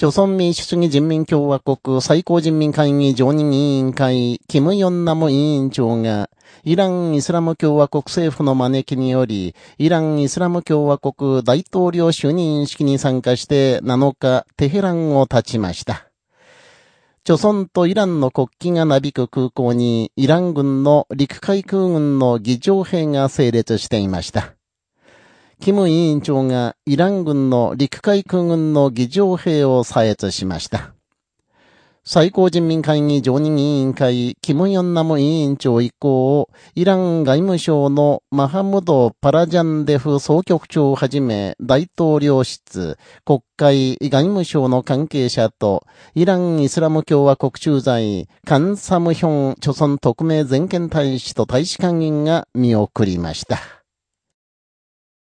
朝鮮民主主義人民共和国最高人民会議常任委員会、キム・ヨンナム委員長が、イラン・イスラム共和国政府の招きにより、イラン・イスラム共和国大統領就任式に参加して7日、テヘランを立ちました。朝鮮とイランの国旗がなびく空港に、イラン軍の陸海空軍の議長兵が整列していました。キム委員長がイラン軍の陸海空軍の議場兵を採閲しました。最高人民会議常任委員会、キム・ヨンナム委員長以降、イラン外務省のマハムド・パラジャンデフ総局長をはじめ、大統領室、国会、外務省の関係者と、イラン・イスラム共和国駐在、カンサムヒョン、著村特命全権大使と大使館員が見送りました。